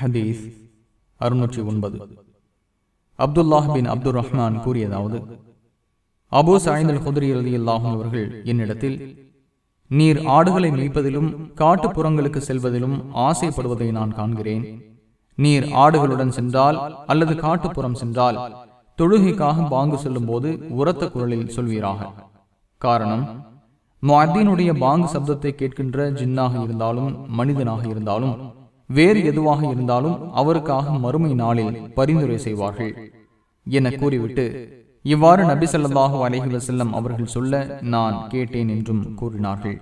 ஹதீஸ் அறுநூற்றி ஒன்பது. அப்துல்லாஹ் பின் அப்துல் ரஹ்மான் கூறியதாவது அபு சாய்ந்தல் குதிரி அலி அவர்கள் என்னிடத்தில் நீர் ஆடுகளை மேய்ப்பதிலும் காட்டுப்புறங்களுக்கு செல்வதிலும் ஆசைப்படுவதை நான் காண்கிறேன். நீர் ஆடுகளுடன் சென்றால் அல்லது காட்டுப்புறம் சென்றால் தொழுகைக்காக பாங்கு செல்லும் போது உரத்த குரலில் சொல்வீராக. காரணம் முஅத்தீனுடைய பாங்கு சப்தத்தை கேட்கின்ற ஜின்னாக இருந்தாலும் மனிதனாக இருந்தாலும் வேறு எதுவாக இருந்தாலும் அவருக்காக மறுமை நாளில் பரிந்துரை செய்வார்கள். என கூறிவிட்டு இவ்வாறு நபி ஸல்லல்லாஹு அலைஹி வஸல்லம் அவர்கள் சொல்ல நான் கேட்டேன் என்றும் கூறினார்கள்.